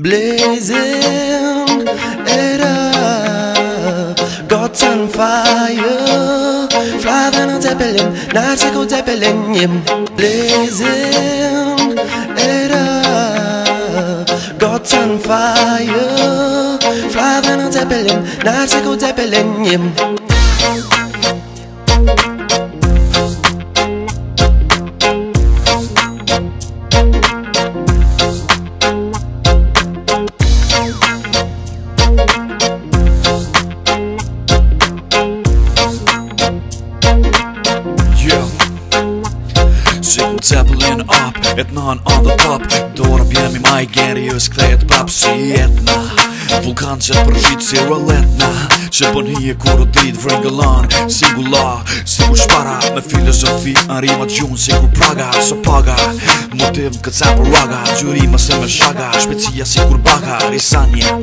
Blazing it up, God's on fire. Fly than a zeppelin, nights a zeppelin. Yeah. Blazing it up, God's on fire. Fly than a zeppelin, nights a zeppelin. Yeah. gym Zeppelin up, et none on the top Dora vjen mi maj geri ju s'kthejt prap si jetna Vulkan që përshit si roletna Që hi e kur dit vrengëllon Si gula, si ku shpara Me filozofi në rima gjunë, Si kur praga, so paga Motiv në këtë për raga Gjurima se me shaga Shpecia si kur baga Risanje,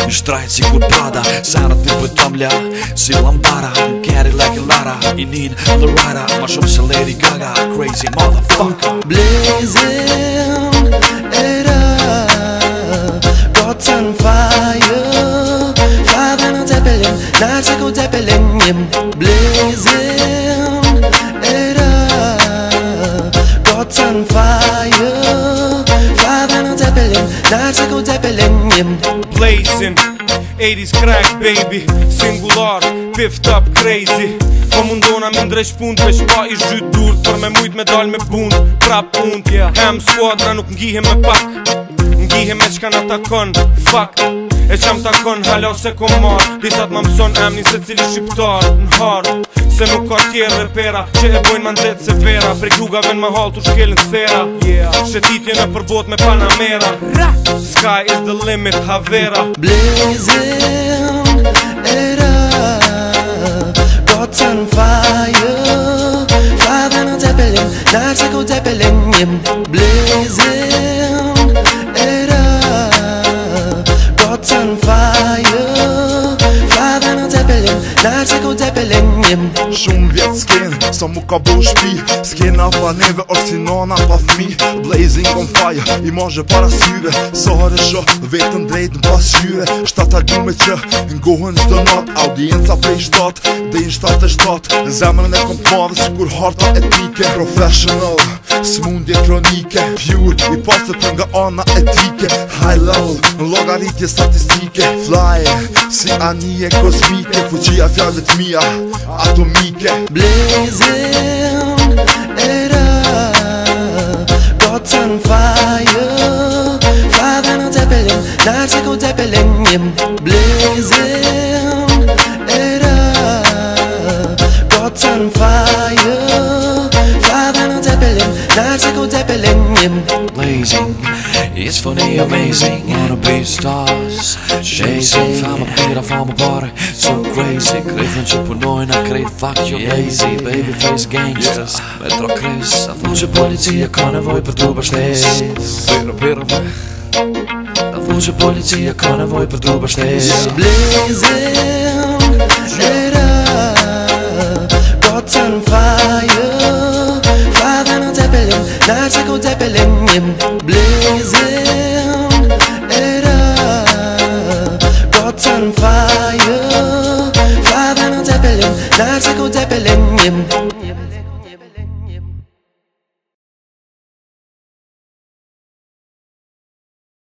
në shtrajt si kur prada Sanat në pëtomlja, si lambara Në keri like a you need the rider. I'm a Johnson Lady Gaga, crazy motherfucker. Blazing it up, got on fire. Father, no Zeppelin, not a good Zeppelin. Blazing it up, got on fire. Father, no Zeppelin, not a good Zeppelin. Blazing. 80's crack baby Singular, piffed up crazy Po mundona me ndrejsh pun të shpa i zhyt dur Për me mujt me dal me pun, pra pun yeah. Hem squadra nuk ngihem me pak Ngihem me qka na takon, fuck E qam takon, halo se ko mar Disat ma mëson emni se cili shqiptar Në hard, Se nuk kanë kjerë dhe pera Që e bojnë mandet ndetë se pera Pre këruga venë më halë, tu shkelën sera Shetitjene për botë me Panamera Sky is the limit, ha vera Blazing air God's on fire Fadha në të epilin Nërë që ku shumë vjetë s'ken Sa mu ka bo shpi S'kena pa neve orë si nona pa fmi Blazing on fire I mazhe para syve Sare shë vetën drejt në pas shyre Shtata gjume që ngohen shtë nat Audienca prej shtat Dhe i shtate shtat Zemrën e kom pavë si kur harta etike Professional Smundje kronike Pjur i pasë për nga ana etike High level Logaritje statistike Fly Si anije kosmike Fuqia fjallet mija Atomi weekend. Blazing it up, got on fire. Father, no Zeppelin, not a good Zeppelin. Blazing it up, got on fire. Father, no Zeppelin, not a good Zeppelin. Blazing. It's funny, amazing Wanna be stars Shazin Fa më pira, fa më So crazy Kretën që punoj në kretë Fuck your lazy baby face Gangsters Metrokris Da fuqë policia ka nevoj për t'u përshtes Pira, pira, A Da fuqë policia ka nevoj për t'u përshtes Shazin Shazin Shazin Shazin Shazin Shazin Shazin em